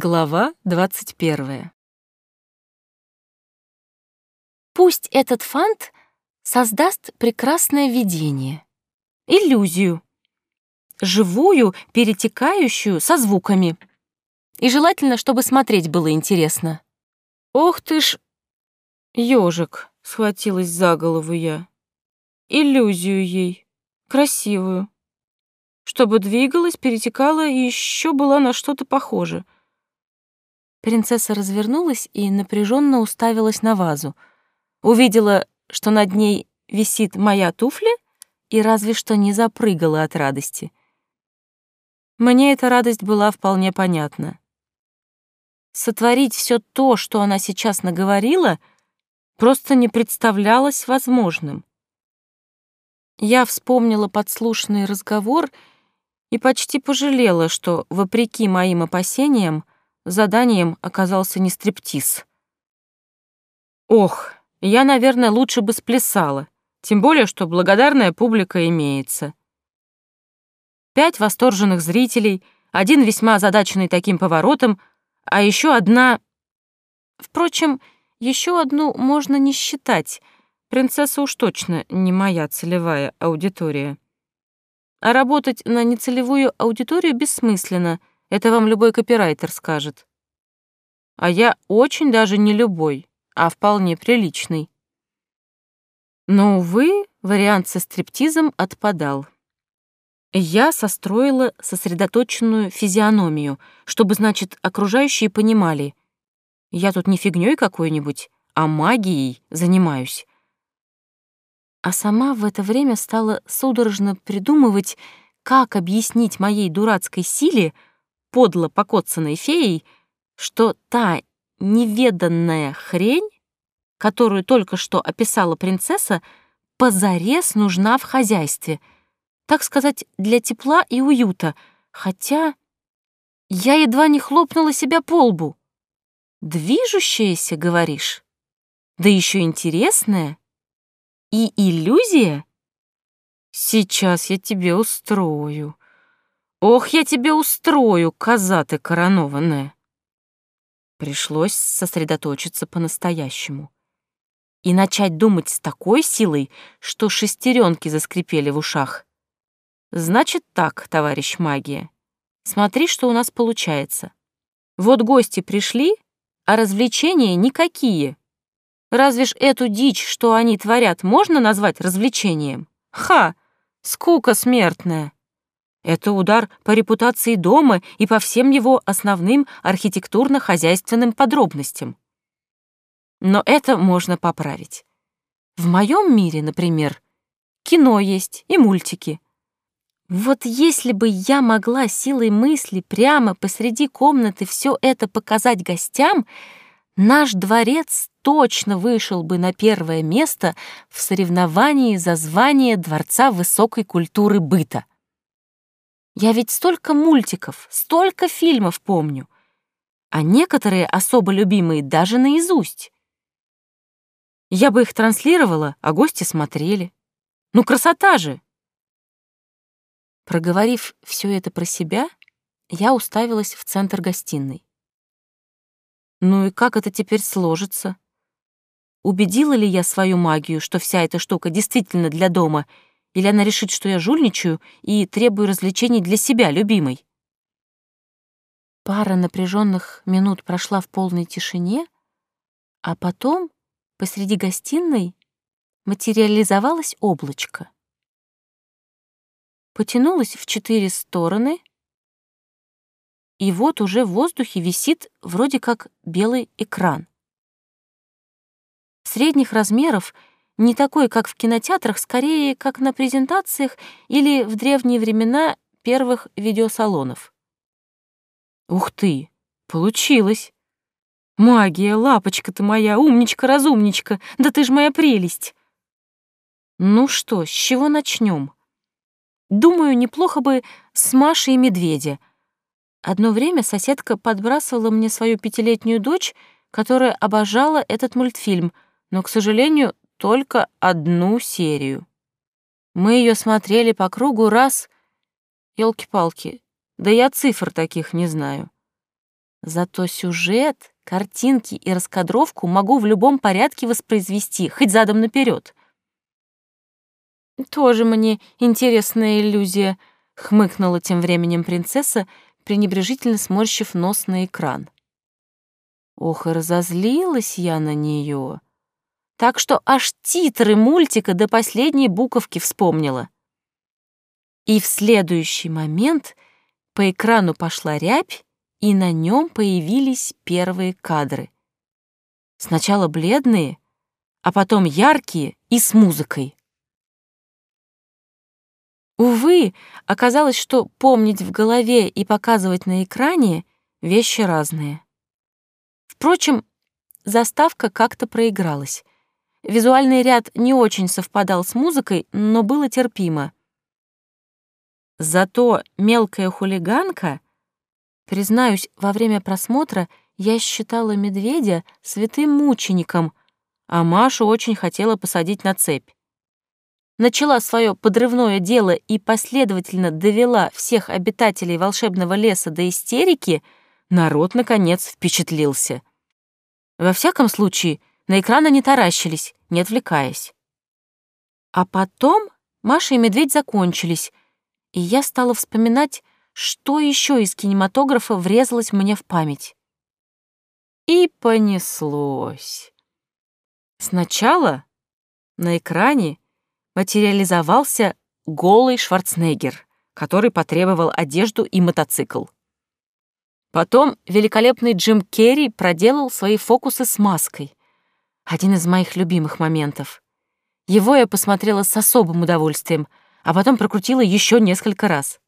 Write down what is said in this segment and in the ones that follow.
Глава двадцать первая. Пусть этот фант создаст прекрасное видение, иллюзию, живую, перетекающую со звуками. И желательно, чтобы смотреть было интересно. Ох ты ж, ёжик, схватилась за голову я. Иллюзию ей, красивую. Чтобы двигалась, перетекала и еще была на что-то похоже — Принцесса развернулась и напряженно уставилась на вазу. Увидела, что над ней висит моя туфля, и разве что не запрыгала от радости. Мне эта радость была вполне понятна. Сотворить все то, что она сейчас наговорила, просто не представлялось возможным. Я вспомнила подслушанный разговор и почти пожалела, что, вопреки моим опасениям, заданием оказался не стриптиз. Ох, я, наверное, лучше бы сплясала, тем более, что благодарная публика имеется. Пять восторженных зрителей, один весьма озадаченный таким поворотом, а еще одна... Впрочем, еще одну можно не считать. Принцесса уж точно не моя целевая аудитория. А работать на нецелевую аудиторию бессмысленно — это вам любой копирайтер скажет. А я очень даже не любой, а вполне приличный. Но, увы, вариант со стриптизом отпадал. Я состроила сосредоточенную физиономию, чтобы, значит, окружающие понимали. Я тут не фигнёй какой-нибудь, а магией занимаюсь. А сама в это время стала судорожно придумывать, как объяснить моей дурацкой силе, подло покоцанной феей, что та неведанная хрень, которую только что описала принцесса, позарез нужна в хозяйстве, так сказать, для тепла и уюта, хотя я едва не хлопнула себя по лбу. Движущаяся, говоришь? Да еще интересная? И иллюзия? Сейчас я тебе устрою. Ох, я тебе устрою, коза ты коронованная. Пришлось сосредоточиться по-настоящему и начать думать с такой силой, что шестеренки заскрипели в ушах. Значит так, товарищ магия. Смотри, что у нас получается. Вот гости пришли, а развлечения никакие. Разве ж эту дичь, что они творят, можно назвать развлечением? Ха! Скука смертная. Это удар по репутации дома и по всем его основным архитектурно-хозяйственным подробностям. Но это можно поправить. В моем мире, например, кино есть и мультики. Вот если бы я могла силой мысли прямо посреди комнаты все это показать гостям, наш дворец точно вышел бы на первое место в соревновании за звание Дворца высокой культуры быта. Я ведь столько мультиков, столько фильмов помню, а некоторые особо любимые даже наизусть. Я бы их транслировала, а гости смотрели. Ну, красота же! Проговорив все это про себя, я уставилась в центр гостиной. Ну и как это теперь сложится? Убедила ли я свою магию, что вся эта штука действительно для дома — или она решит, что я жульничаю и требую развлечений для себя, любимой? Пара напряженных минут прошла в полной тишине, а потом посреди гостиной материализовалось облачко. Потянулось в четыре стороны, и вот уже в воздухе висит вроде как белый экран. Средних размеров — не такой, как в кинотеатрах, скорее, как на презентациях или в древние времена первых видеосалонов. Ух ты, получилось! Магия, лапочка ты моя, умничка-разумничка, да ты ж моя прелесть! Ну что, с чего начнем? Думаю, неплохо бы с Машей и Медведя. Одно время соседка подбрасывала мне свою пятилетнюю дочь, которая обожала этот мультфильм, но, к сожалению, только одну серию. Мы ее смотрели по кругу раз... Ёлки-палки, да я цифр таких не знаю. Зато сюжет, картинки и раскадровку могу в любом порядке воспроизвести, хоть задом наперед. «Тоже мне интересная иллюзия», — хмыкнула тем временем принцесса, пренебрежительно сморщив нос на экран. Ох, и разозлилась я на нее. Так что аж титры мультика до последней буковки вспомнила. И в следующий момент по экрану пошла рябь, и на нем появились первые кадры. Сначала бледные, а потом яркие и с музыкой. Увы, оказалось, что помнить в голове и показывать на экране — вещи разные. Впрочем, заставка как-то проигралась. Визуальный ряд не очень совпадал с музыкой, но было терпимо. Зато мелкая хулиганка, признаюсь, во время просмотра я считала медведя святым мучеником, а Машу очень хотела посадить на цепь начала свое подрывное дело и последовательно довела всех обитателей волшебного леса до истерики, народ, наконец, впечатлился. Во всяком случае, на экран они таращились, не отвлекаясь. А потом Маша и Медведь закончились, и я стала вспоминать, что еще из кинематографа врезалось мне в память. И понеслось. Сначала на экране материализовался голый Шварценеггер, который потребовал одежду и мотоцикл. Потом великолепный Джим Керри проделал свои фокусы с маской. Один из моих любимых моментов. Его я посмотрела с особым удовольствием, а потом прокрутила еще несколько раз.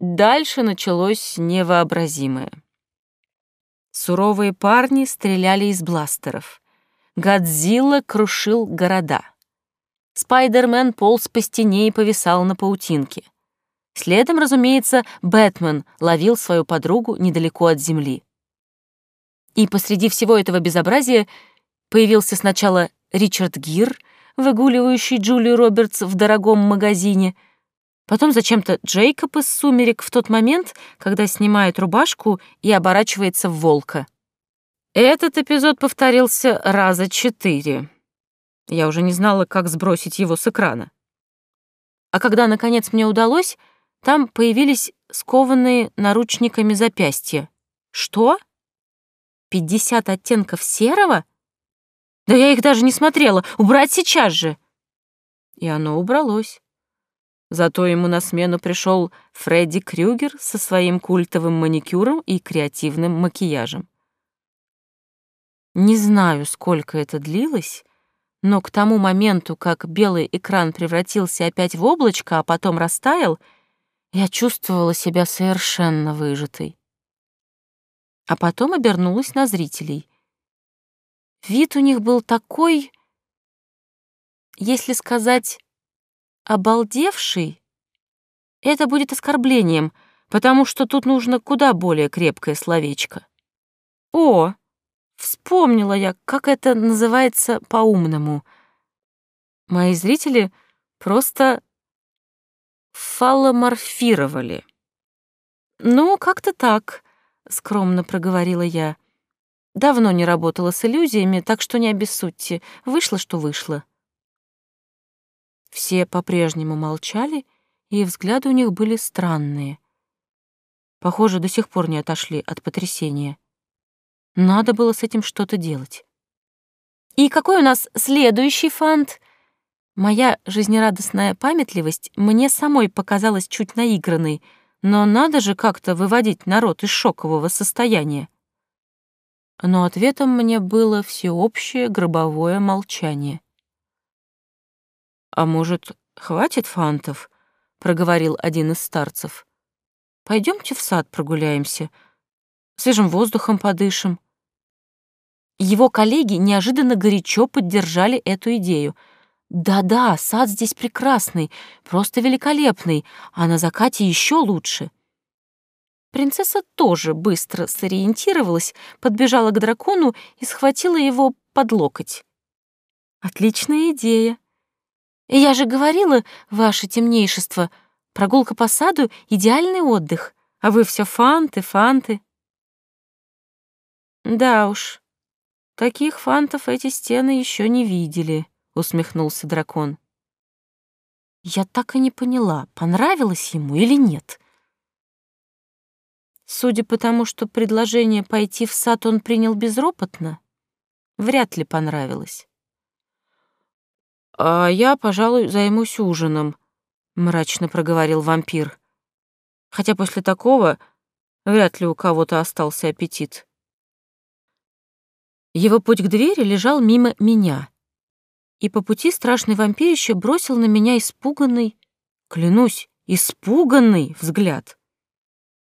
Дальше началось невообразимое. Суровые парни стреляли из бластеров. Годзилла крушил города. Спайдермен полз по стене и повисал на паутинке. Следом, разумеется, Бэтмен ловил свою подругу недалеко от земли. И посреди всего этого безобразия появился сначала Ричард Гир, выгуливающий Джулию Робертс в дорогом магазине, потом зачем-то Джейкоб из «Сумерек» в тот момент, когда снимает рубашку и оборачивается в волка. Этот эпизод повторился раза четыре. Я уже не знала, как сбросить его с экрана. А когда, наконец, мне удалось, там появились скованные наручниками запястья. Что? Пятьдесят оттенков серого? Да я их даже не смотрела. Убрать сейчас же. И оно убралось. Зато ему на смену пришел Фредди Крюгер со своим культовым маникюром и креативным макияжем. Не знаю, сколько это длилось, но к тому моменту, как белый экран превратился опять в облачко, а потом растаял, я чувствовала себя совершенно выжатой. А потом обернулась на зрителей. Вид у них был такой, если сказать, обалдевший, это будет оскорблением, потому что тут нужно куда более крепкое словечко. О, Вспомнила я, как это называется по-умному. Мои зрители просто фаломорфировали. «Ну, как-то так», — скромно проговорила я. «Давно не работала с иллюзиями, так что не обессудьте. Вышло, что вышло». Все по-прежнему молчали, и взгляды у них были странные. Похоже, до сих пор не отошли от потрясения. Надо было с этим что-то делать. «И какой у нас следующий фант?» Моя жизнерадостная памятливость мне самой показалась чуть наигранной, но надо же как-то выводить народ из шокового состояния. Но ответом мне было всеобщее гробовое молчание. «А может, хватит фантов?» — проговорил один из старцев. Пойдемте в сад прогуляемся, свежим воздухом подышим». Его коллеги неожиданно горячо поддержали эту идею. «Да-да, сад здесь прекрасный, просто великолепный, а на закате еще лучше». Принцесса тоже быстро сориентировалась, подбежала к дракону и схватила его под локоть. «Отличная идея. Я же говорила, ваше темнейшество, прогулка по саду — идеальный отдых, а вы все фанты, фанты». Да уж, таких фантов эти стены еще не видели, усмехнулся дракон. Я так и не поняла, понравилось ему или нет. Судя по тому, что предложение пойти в сад он принял безропотно, вряд ли понравилось. «А я, пожалуй, займусь ужином», — мрачно проговорил вампир. «Хотя после такого вряд ли у кого-то остался аппетит». Его путь к двери лежал мимо меня, и по пути страшный вампирище бросил на меня испуганный, клянусь, испуганный взгляд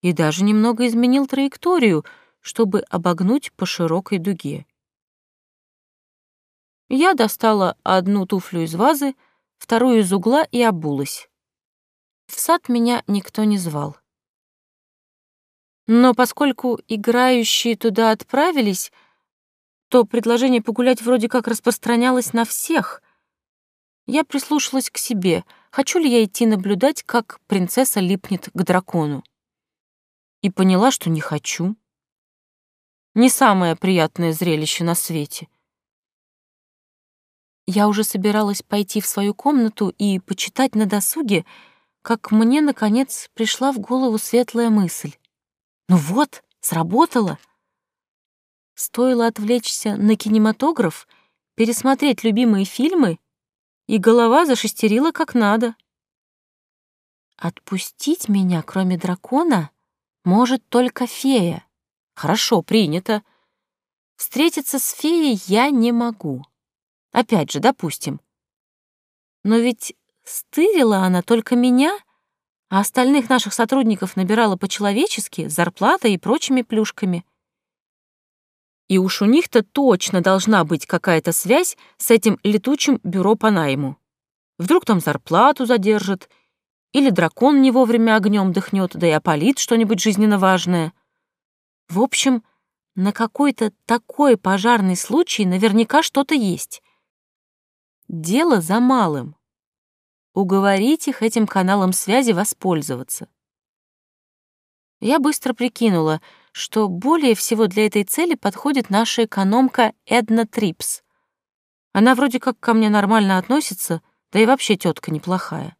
и даже немного изменил траекторию, чтобы обогнуть по широкой дуге. Я достала одну туфлю из вазы, вторую из угла и обулась. В сад меня никто не звал. Но поскольку играющие туда отправились, то предложение погулять вроде как распространялось на всех. Я прислушалась к себе, хочу ли я идти наблюдать, как принцесса липнет к дракону и поняла, что не хочу. Не самое приятное зрелище на свете. Я уже собиралась пойти в свою комнату и почитать на досуге, как мне, наконец, пришла в голову светлая мысль. Ну вот, сработало. Стоило отвлечься на кинематограф, пересмотреть любимые фильмы, и голова зашестерила как надо. Отпустить меня, кроме дракона, может только фея. Хорошо, принято. Встретиться с феей я не могу. Опять же, допустим. Но ведь стырила она только меня, а остальных наших сотрудников набирала по-человечески, зарплатой и прочими плюшками. И уж у них-то точно должна быть какая-то связь с этим летучим бюро по найму. Вдруг там зарплату задержат — или дракон не вовремя огнем дыхнет, да и опалит что-нибудь жизненно важное. В общем, на какой-то такой пожарный случай наверняка что-то есть. Дело за малым. Уговорить их этим каналом связи воспользоваться. Я быстро прикинула, что более всего для этой цели подходит наша экономка Эдна Трипс. Она вроде как ко мне нормально относится, да и вообще тетка неплохая.